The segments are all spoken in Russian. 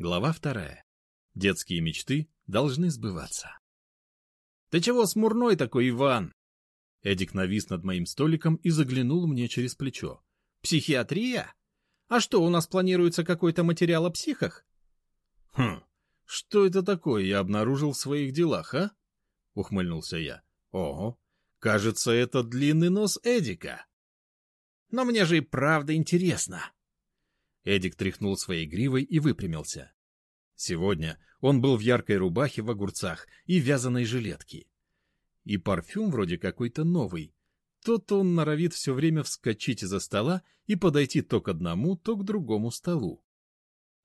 Глава вторая. Детские мечты должны сбываться. «Ты чего смурной такой, Иван?» Эдик навис над моим столиком и заглянул мне через плечо. «Психиатрия? А что, у нас планируется какой-то материал о психах?» «Хм, что это такое я обнаружил в своих делах, а?» — ухмыльнулся я. «Ого, кажется, это длинный нос Эдика». «Но мне же и правда интересно», Эдик тряхнул своей гривой и выпрямился. Сегодня он был в яркой рубахе в огурцах и вязаной жилетке. И парфюм вроде какой-то новый. То-то он норовит все время вскочить из-за стола и подойти то к одному, то к другому столу.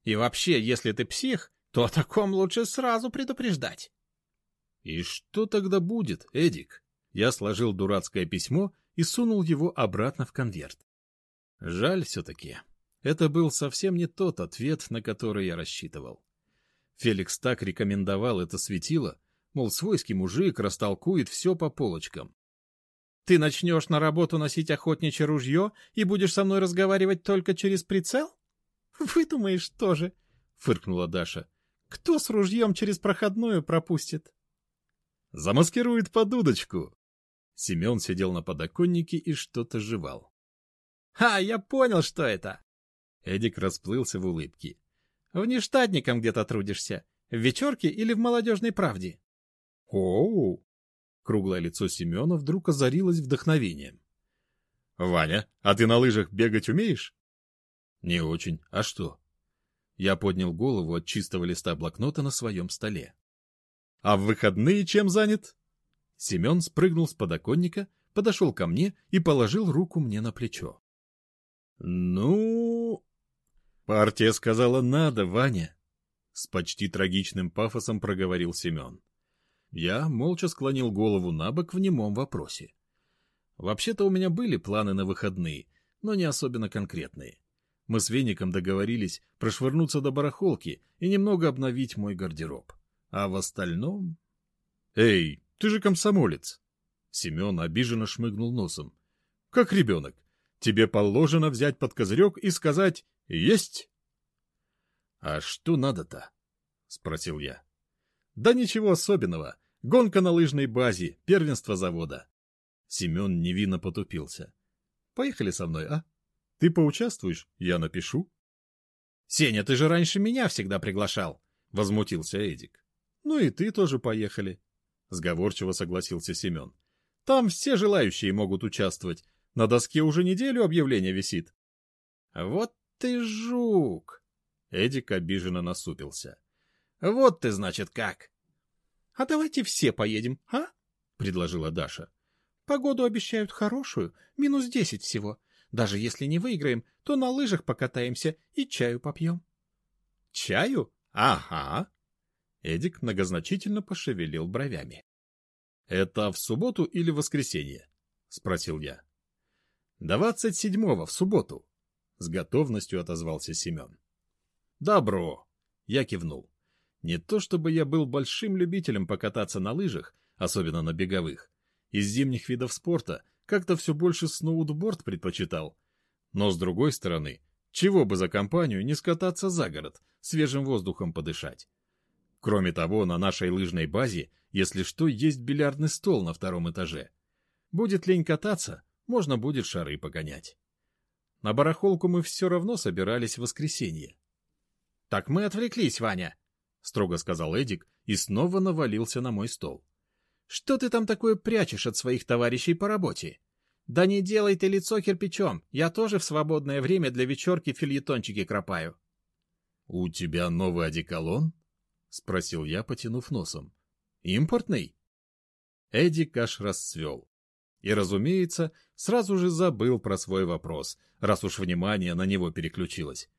И вообще, если ты псих, то о таком лучше сразу предупреждать. И что тогда будет, Эдик? Я сложил дурацкое письмо и сунул его обратно в конверт. Жаль все-таки. Это был совсем не тот ответ, на который я рассчитывал. Феликс так рекомендовал это светило, мол, свойский мужик растолкует все по полочкам. «Ты начнешь на работу носить охотничье ружье и будешь со мной разговаривать только через прицел?» «Выдумаешь тоже», — фыркнула Даша. «Кто с ружьем через проходную пропустит?» «Замаскирует под удочку». Семен сидел на подоконнике и что-то жевал. «А, я понял, что это!» Эдик расплылся в улыбке. «Внештатником где-то трудишься. В вечерке или в молодежной правде?» «Оу!» Круглое лицо Семена вдруг озарилось вдохновением. «Ваня, а ты на лыжах бегать умеешь?» «Не очень. А что?» Я поднял голову от чистого листа блокнота на своем столе. «А в выходные чем занят?» Семен спрыгнул с подоконника, подошел ко мне и положил руку мне на плечо. «Ну...» «Партия сказала надо, Ваня!» С почти трагичным пафосом проговорил Семен. Я молча склонил голову на бок в немом вопросе. Вообще-то у меня были планы на выходные, но не особенно конкретные. Мы с Веником договорились прошвырнуться до барахолки и немного обновить мой гардероб. А в остальном... «Эй, ты же комсомолец!» Семен обиженно шмыгнул носом. «Как ребенок. Тебе положено взять под козырек и сказать «Есть!» «А что надо-то?» — спросил я. «Да ничего особенного. Гонка на лыжной базе, первенство завода». Семен невинно потупился. «Поехали со мной, а? Ты поучаствуешь, я напишу». «Сеня, ты же раньше меня всегда приглашал», — возмутился Эдик. «Ну и ты тоже поехали», — сговорчиво согласился Семен. «Там все желающие могут участвовать. На доске уже неделю объявление висит». «Вот ты жук!» Эдик обиженно насупился. «Вот ты, значит, как!» «А давайте все поедем, а?» — предложила Даша. «Погоду обещают хорошую, минус десять всего. Даже если не выиграем, то на лыжах покатаемся и чаю попьем». «Чаю? Ага!» Эдик многозначительно пошевелил бровями. «Это в субботу или воскресенье?» — спросил я. «Двадцать седьмого, в субботу», — с готовностью отозвался Семен. «Добро!» — я кивнул. Не то чтобы я был большим любителем покататься на лыжах, особенно на беговых. Из зимних видов спорта как-то все больше сноудборд предпочитал. Но, с другой стороны, чего бы за компанию не скататься за город, свежим воздухом подышать. Кроме того, на нашей лыжной базе, если что, есть бильярдный стол на втором этаже. Будет лень кататься, можно будет шары погонять. На барахолку мы все равно собирались в воскресенье. — Так мы отвлеклись, Ваня, — строго сказал Эдик и снова навалился на мой стол. — Что ты там такое прячешь от своих товарищей по работе? Да не делай ты лицо кирпичом, я тоже в свободное время для вечерки фильетончики кропаю. — У тебя новый одеколон? — спросил я, потянув носом. — Импортный? Эдик аж расцвел. И, разумеется, сразу же забыл про свой вопрос, раз уж внимание на него переключилось.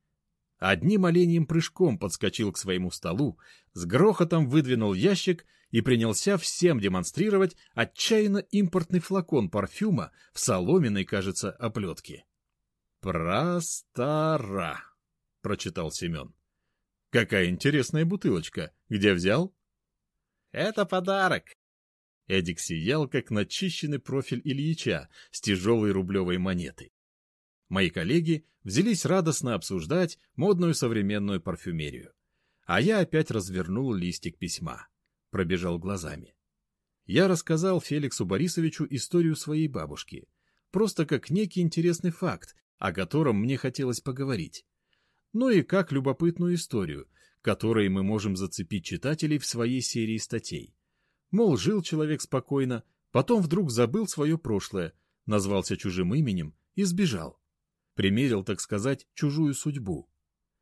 Одним оленьим прыжком подскочил к своему столу, с грохотом выдвинул ящик и принялся всем демонстрировать отчаянно импортный флакон парфюма в соломенной, кажется, оплетке. «Простора», — прочитал Семен. «Какая интересная бутылочка. Где взял?» «Это подарок», Эдик сиял, как начищенный профиль Ильича с тяжелой рублевой монетой. Мои коллеги взялись радостно обсуждать модную современную парфюмерию. А я опять развернул листик письма. Пробежал глазами. Я рассказал Феликсу Борисовичу историю своей бабушки. Просто как некий интересный факт, о котором мне хотелось поговорить. Ну и как любопытную историю, которой мы можем зацепить читателей в своей серии статей. Мол, жил человек спокойно, потом вдруг забыл свое прошлое, назвался чужим именем и сбежал. Примерил, так сказать, чужую судьбу.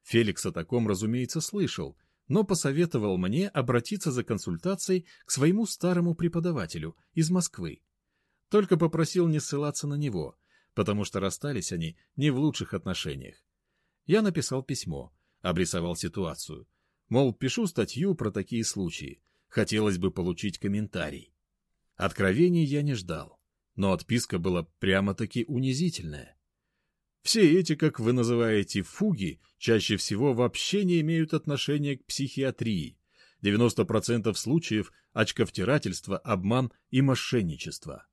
Феликс о таком, разумеется, слышал, но посоветовал мне обратиться за консультацией к своему старому преподавателю из Москвы. Только попросил не ссылаться на него, потому что расстались они не в лучших отношениях. Я написал письмо, обрисовал ситуацию. Мол, пишу статью про такие случаи. Хотелось бы получить комментарий. Откровений я не ждал, но отписка была прямо-таки унизительная. Все эти, как вы называете, фуги, чаще всего вообще не имеют отношения к психиатрии. 90% случаев – очковтирательство, обман и мошенничество.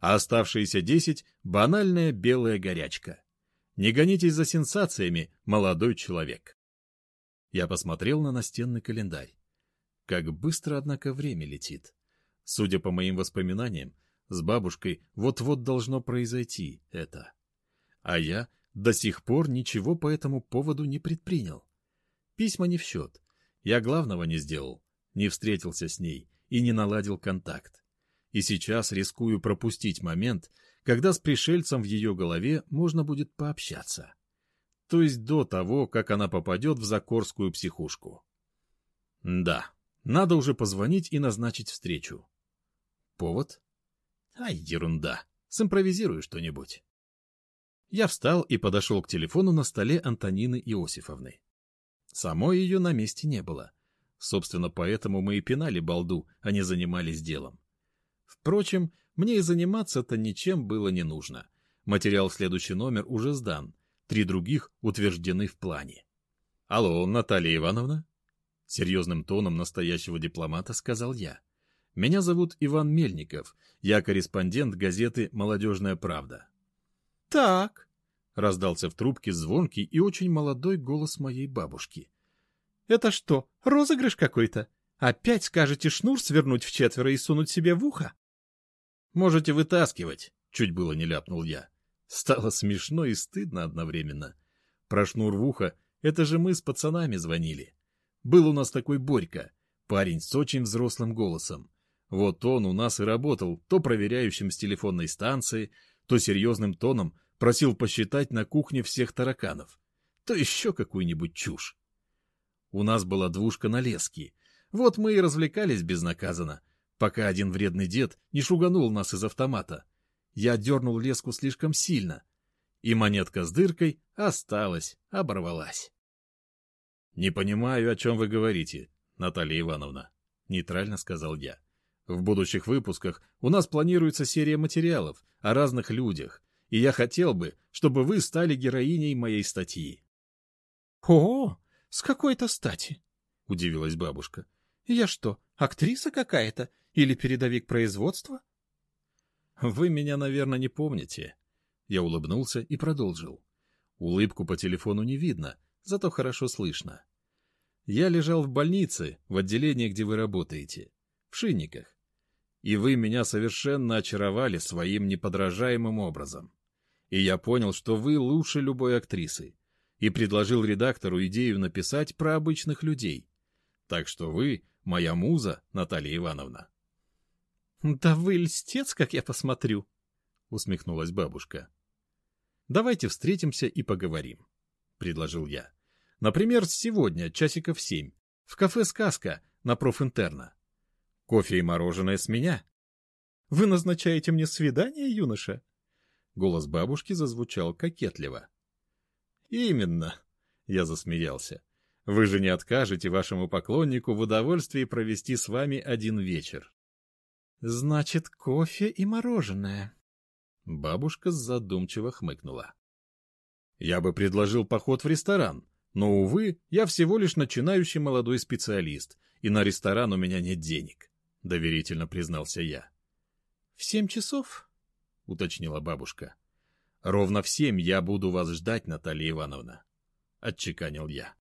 А оставшиеся 10 – банальная белая горячка. Не гонитесь за сенсациями, молодой человек. Я посмотрел на настенный календарь. Как быстро, однако, время летит. Судя по моим воспоминаниям, с бабушкой вот-вот должно произойти это. А я до сих пор ничего по этому поводу не предпринял. Письма не в счет. Я главного не сделал, не встретился с ней и не наладил контакт. И сейчас рискую пропустить момент, когда с пришельцем в ее голове можно будет пообщаться. То есть до того, как она попадет в Закорскую психушку. Да, надо уже позвонить и назначить встречу. Повод? Ай, ерунда. Симпровизирую что-нибудь. Я встал и подошел к телефону на столе Антонины Иосифовны. Самой ее на месте не было. Собственно, поэтому мы и пинали балду, а не занимались делом. Впрочем, мне и заниматься-то ничем было не нужно. Материал следующий номер уже сдан. Три других утверждены в плане. «Алло, Наталья Ивановна?» Серьезным тоном настоящего дипломата сказал я. «Меня зовут Иван Мельников. Я корреспондент газеты «Молодежная правда». «Так», — раздался в трубке звонкий и очень молодой голос моей бабушки. «Это что, розыгрыш какой-то? Опять скажете шнур свернуть в четверо и сунуть себе в ухо?» «Можете вытаскивать», — чуть было не ляпнул я. Стало смешно и стыдно одновременно. Про шнур в ухо — это же мы с пацанами звонили. Был у нас такой Борька, парень с очень взрослым голосом. Вот он у нас и работал то проверяющим с телефонной станции, то серьезным тоном просил посчитать на кухне всех тараканов, то еще какую-нибудь чушь. У нас была двушка на леске. Вот мы и развлекались безнаказанно, пока один вредный дед не шуганул нас из автомата. Я дернул леску слишком сильно, и монетка с дыркой осталась, оборвалась. — Не понимаю, о чем вы говорите, Наталья Ивановна, — нейтрально сказал я. В будущих выпусках у нас планируется серия материалов о разных людях, и я хотел бы, чтобы вы стали героиней моей статьи. — О, с какой-то стати? — удивилась бабушка. — Я что, актриса какая-то или передовик производства? — Вы меня, наверное, не помните. Я улыбнулся и продолжил. Улыбку по телефону не видно, зато хорошо слышно. Я лежал в больнице, в отделении, где вы работаете, в шинниках. И вы меня совершенно очаровали своим неподражаемым образом и я понял, что вы лучше любой актрисы, и предложил редактору идею написать про обычных людей. Так что вы моя муза, Наталья Ивановна. — Да вы льстец, как я посмотрю, — усмехнулась бабушка. — Давайте встретимся и поговорим, — предложил я. — Например, сегодня, часиков семь, в кафе «Сказка» на профинтерна. Кофе и мороженое с меня. — Вы назначаете мне свидание, юноша? Голос бабушки зазвучал кокетливо. «Именно!» — я засмеялся. «Вы же не откажете вашему поклоннику в удовольствии провести с вами один вечер». «Значит, кофе и мороженое». Бабушка задумчиво хмыкнула. «Я бы предложил поход в ресторан, но, увы, я всего лишь начинающий молодой специалист, и на ресторан у меня нет денег», — доверительно признался я. «В семь часов?» — уточнила бабушка. — Ровно в семь я буду вас ждать, Наталья Ивановна, — отчеканил я.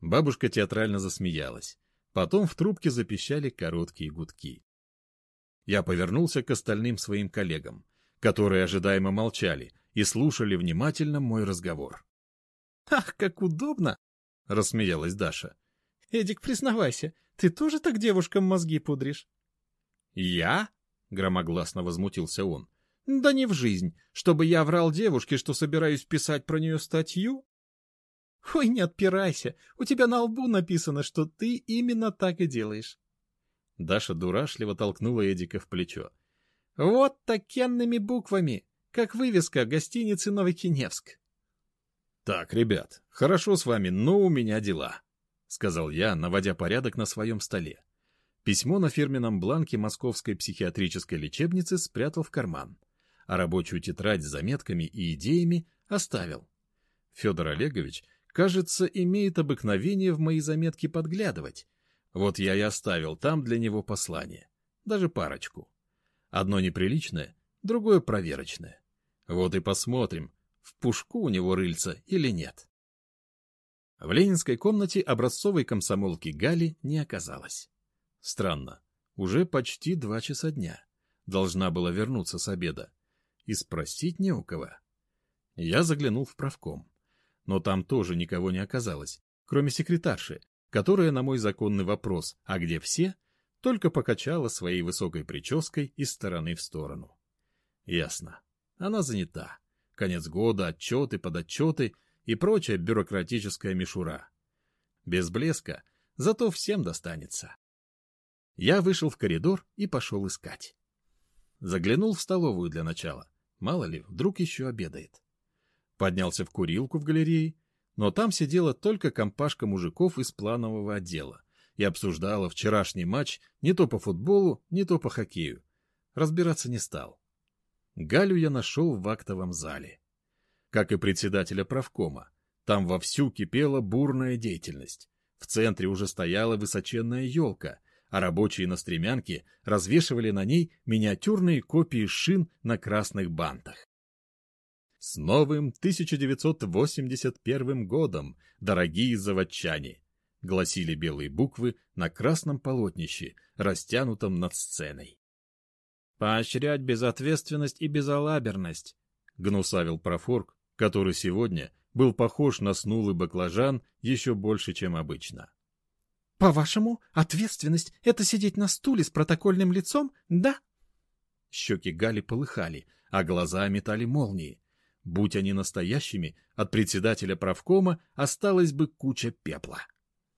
Бабушка театрально засмеялась. Потом в трубке запищали короткие гудки. Я повернулся к остальным своим коллегам, которые ожидаемо молчали и слушали внимательно мой разговор. «Ах, как удобно!» — рассмеялась Даша. «Эдик, признавайся, ты тоже так девушкам мозги пудришь?» «Я?» — громогласно возмутился он. «Да не в жизнь, чтобы я врал девушке, что собираюсь писать про нее статью?» «Ой, не отпирайся, у тебя на лбу написано, что ты именно так и делаешь». Даша дурашливо толкнула Эдика в плечо. «Вот такенными буквами, как вывеска гостиницы Новокиневск». «Так, ребят, хорошо с вами, но у меня дела», — сказал я, наводя порядок на своем столе. Письмо на фирменном бланке Московской психиатрической лечебницы спрятал в карман, а рабочую тетрадь с заметками и идеями оставил. Федор Олегович кажется, имеет обыкновение в мои заметки подглядывать. Вот я и оставил там для него послание. Даже парочку. Одно неприличное, другое проверочное. Вот и посмотрим, в пушку у него рыльца или нет. В ленинской комнате образцовой комсомолки Гали не оказалось. Странно, уже почти два часа дня. Должна была вернуться с обеда. И спросить не у кого. Я заглянул в правком но там тоже никого не оказалось, кроме секретарши, которая на мой законный вопрос «А где все?» только покачала своей высокой прической из стороны в сторону. Ясно. Она занята. Конец года, отчеты, подотчеты и прочая бюрократическая мишура. Без блеска, зато всем достанется. Я вышел в коридор и пошел искать. Заглянул в столовую для начала. Мало ли, вдруг еще обедает. Поднялся в курилку в галерее, но там сидела только компашка мужиков из планового отдела и обсуждала вчерашний матч не то по футболу, не то по хоккею. Разбираться не стал. Галю я нашел в актовом зале. Как и председателя правкома, там вовсю кипела бурная деятельность. В центре уже стояла высоченная елка, а рабочие на стремянке развешивали на ней миниатюрные копии шин на красных бантах. С новым 1981 годом, дорогие заводчане! Гласили белые буквы на красном полотнище, растянутом над сценой. Поощрять безответственность и безалаберность, гнусавил профорг, который сегодня был похож на снулый баклажан еще больше, чем обычно. «По-вашему, ответственность — это сидеть на стуле с протокольным лицом, да?» Щеки Гали полыхали, а глаза метали молнии. Будь они настоящими, от председателя правкома осталась бы куча пепла.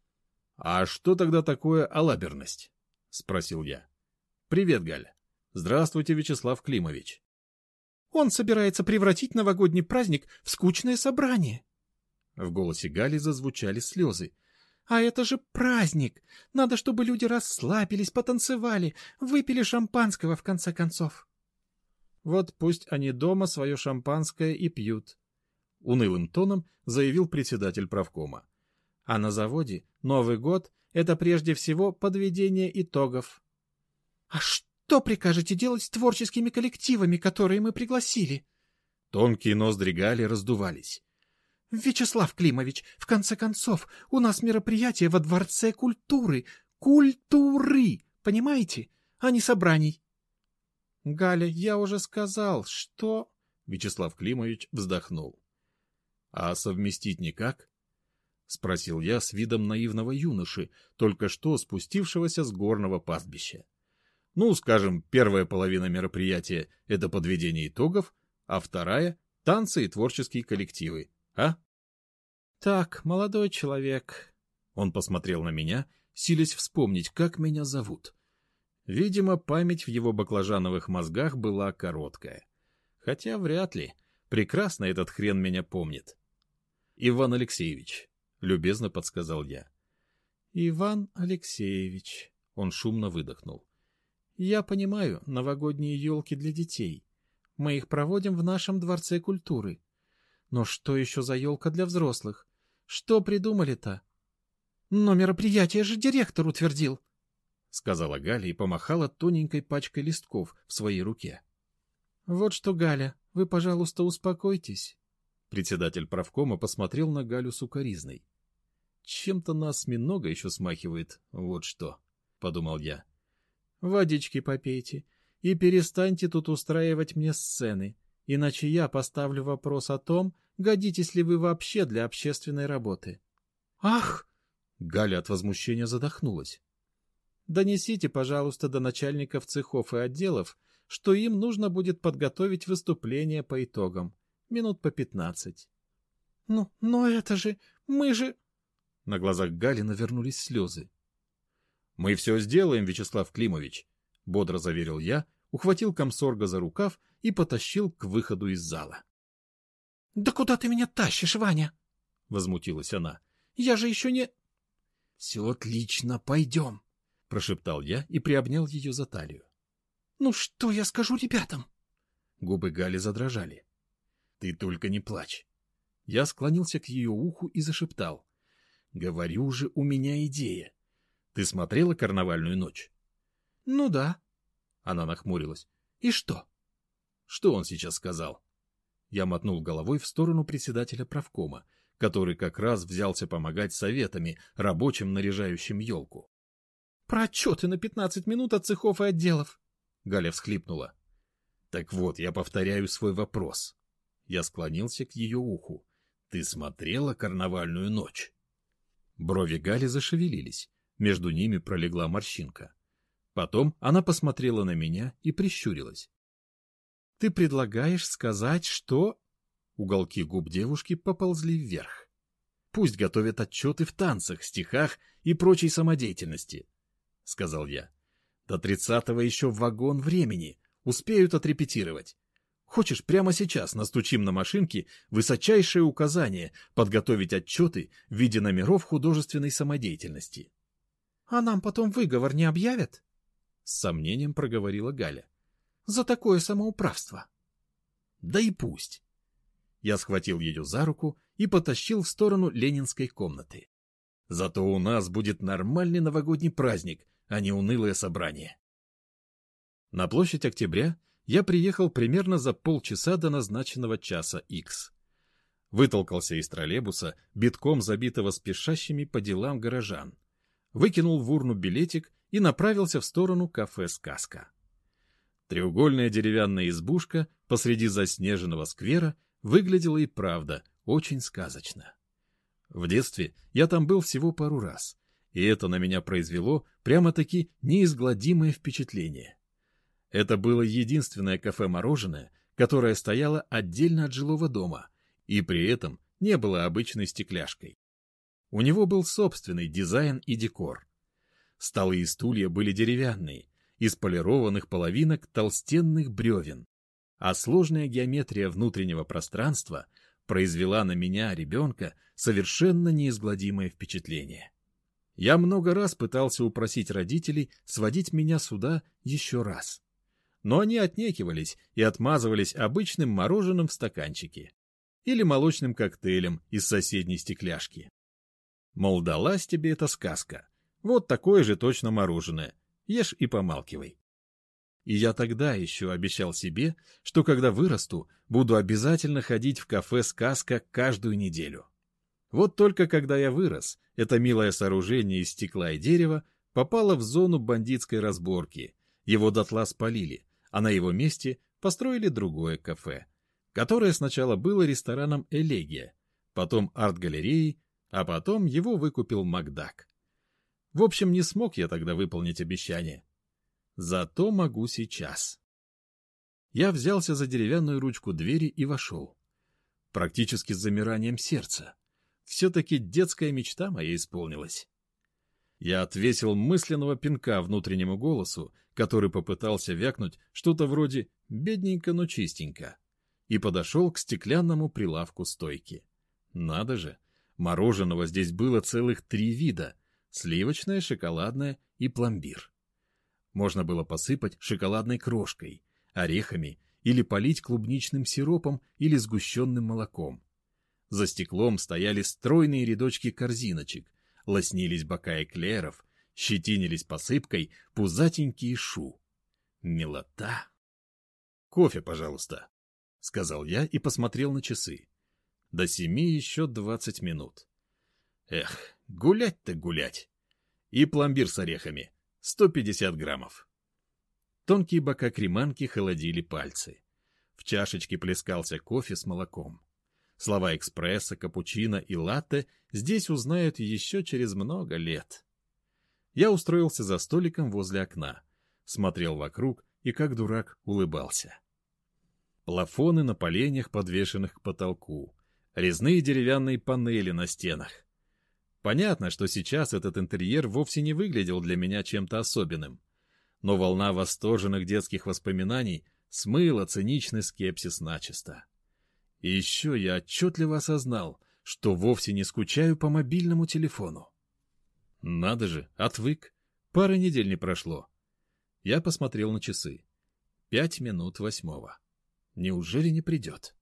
— А что тогда такое алаберность? — спросил я. — Привет, Галя. Здравствуйте, Вячеслав Климович. — Он собирается превратить новогодний праздник в скучное собрание. В голосе Гали зазвучали слезы. — А это же праздник! Надо, чтобы люди расслабились, потанцевали, выпили шампанского, в конце концов. — вот пусть они дома свое шампанское и пьют. Унылым тоном заявил председатель правкома. А на заводе Новый год — это прежде всего подведение итогов. — А что прикажете делать с творческими коллективами, которые мы пригласили? Тонкие ноздри Гали раздувались. — Вячеслав Климович, в конце концов, у нас мероприятие во Дворце культуры. Культуры, понимаете, а не собраний. — Галя, я уже сказал, что... Вячеслав Климович вздохнул. — А совместить никак? — спросил я с видом наивного юноши, только что спустившегося с горного пастбища. Ну, скажем, первая половина мероприятия — это подведение итогов, а вторая — танцы и творческие коллективы, а? — Так, молодой человек... Он посмотрел на меня, силясь вспомнить, как меня зовут. Видимо, память в его баклажановых мозгах была короткая. Хотя вряд ли. Прекрасно этот хрен меня помнит. Иван Алексеевич, — любезно подсказал я. Иван Алексеевич, — он шумно выдохнул. Я понимаю, новогодние елки для детей. Мы их проводим в нашем Дворце культуры. Но что еще за елка для взрослых? Что придумали-то? Но мероприятие же директор утвердил. —— сказала Галя и помахала тоненькой пачкой листков в своей руке. — Вот что, Галя, вы, пожалуйста, успокойтесь. Председатель правкома посмотрел на Галю сукоризной. чем-то на осьминога еще смахивает, вот что, — подумал я. — Водички попейте и перестаньте тут устраивать мне сцены, иначе я поставлю вопрос о том, годитесь ли вы вообще для общественной работы. — Ах! — Галя от возмущения задохнулась. — Донесите, пожалуйста, до начальников цехов и отделов, что им нужно будет подготовить выступление по итогам. Минут по пятнадцать. — Ну, но это же... Мы же... На глазах Гали навернулись слезы. — Мы все сделаем, Вячеслав Климович, — бодро заверил я, ухватил комсорга за рукав и потащил к выходу из зала. — Да куда ты меня тащишь, Ваня? — возмутилась она. — Я же еще не... — Все отлично, пойдем, — прошептал я и приобнял ее за талию. — Ну что я скажу ребятам? Губы Гали задрожали. — Ты только не плачь. Я склонился к ее уху и зашептал. — Говорю же, у меня идея. Ты смотрела «Карнавальную ночь»? — Ну да. Она нахмурилась. — И что? — Что он сейчас сказал? Я мотнул головой в сторону председателя правкома, который как раз взялся помогать советами рабочим, наряжающим елку. — Про отчеты на пятнадцать минут от цехов и отделов. Галя всхлипнула. — Так вот, я повторяю свой вопрос. Я склонился к ее уху. Ты смотрела «Карнавальную ночь»? Брови Гали зашевелились. Между ними пролегла морщинка. Потом она посмотрела на меня и прищурилась. — Ты предлагаешь сказать, что... Уголки губ девушки поползли вверх. Пусть готовят отчеты в танцах, стихах и прочей самодеятельности, — сказал я. До тридцатого еще вагон времени. Успеют отрепетировать. Хочешь, прямо сейчас настучим на машинке высочайшее указание подготовить отчеты в виде номеров художественной самодеятельности. — А нам потом выговор не объявят? — с сомнением проговорила Галя. — За такое самоуправство. — Да и пусть. Я схватил ее за руку и потащил в сторону ленинской комнаты. Зато у нас будет нормальный новогодний праздник, а не унылое собрание. На площадь Октября я приехал примерно за полчаса до назначенного часа X. Вытолкался из троллейбуса, битком забитого спешащими по делам горожан. Выкинул в урну билетик и направился в сторону кафе «Сказка». Треугольная деревянная избушка посреди заснеженного сквера выглядела и правда очень сказочно. В детстве я там был всего пару раз, и это на меня произвело прямо-таки неизгладимое впечатление. Это было единственное кафе-мороженое, которое стояло отдельно от жилого дома и при этом не было обычной стекляшкой. У него был собственный дизайн и декор. Столы и стулья были деревянные, из полированных половинок толстенных бревен, а сложная геометрия внутреннего пространства произвела на меня, ребенка, совершенно неизгладимое впечатление. Я много раз пытался упросить родителей сводить меня сюда еще раз но они отнекивались и отмазывались обычным мороженым в стаканчике или молочным коктейлем из соседней стекляшки. Мол, далась тебе эта сказка. Вот такое же точно мороженое. Ешь и помалкивай. И я тогда еще обещал себе, что когда вырасту, буду обязательно ходить в кафе «Сказка» каждую неделю. Вот только когда я вырос, это милое сооружение из стекла и дерева попало в зону бандитской разборки. Его дотла спалили, а на его месте построили другое кафе, которое сначала было рестораном «Элегия», потом арт-галереей, а потом его выкупил Макдак. В общем, не смог я тогда выполнить обещание. Зато могу сейчас. Я взялся за деревянную ручку двери и вошел. Практически с замиранием сердца. Все-таки детская мечта моя исполнилась. Я отвесил мысленного пинка внутреннему голосу, который попытался вякнуть что-то вроде «бедненько, но чистенько», и подошел к стеклянному прилавку стойки. Надо же, мороженого здесь было целых три вида — сливочное, шоколадное и пломбир. Можно было посыпать шоколадной крошкой, орехами или полить клубничным сиропом или сгущенным молоком. За стеклом стояли стройные рядочки корзиночек, лоснились бока эклеров, щетинились посыпкой пузатенькие шу. Милота! — Кофе, пожалуйста, — сказал я и посмотрел на часы. До семи еще двадцать минут. Эх, Гулять-то гулять. И пломбир с орехами. 150 граммов. Тонкие бока креманки холодили пальцы. В чашечке плескался кофе с молоком. Слова экспресса, капучино и латте здесь узнают еще через много лет. Я устроился за столиком возле окна, смотрел вокруг и, как дурак, улыбался. Плафоны на поленьях, подвешенных к потолку, резные деревянные панели на стенах. Понятно, что сейчас этот интерьер вовсе не выглядел для меня чем-то особенным но волна восторженных детских воспоминаний смыла циничный скепсис начисто. И еще я отчетливо осознал, что вовсе не скучаю по мобильному телефону. Надо же, отвык. Пары недель не прошло. Я посмотрел на часы. Пять минут восьмого. Неужели не придет?